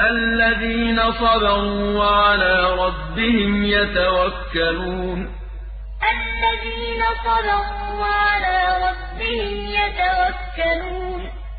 الذين صبروا وعلى ربهم يتوكلون. الذين صبروا وعلى ربهم يتوكلون.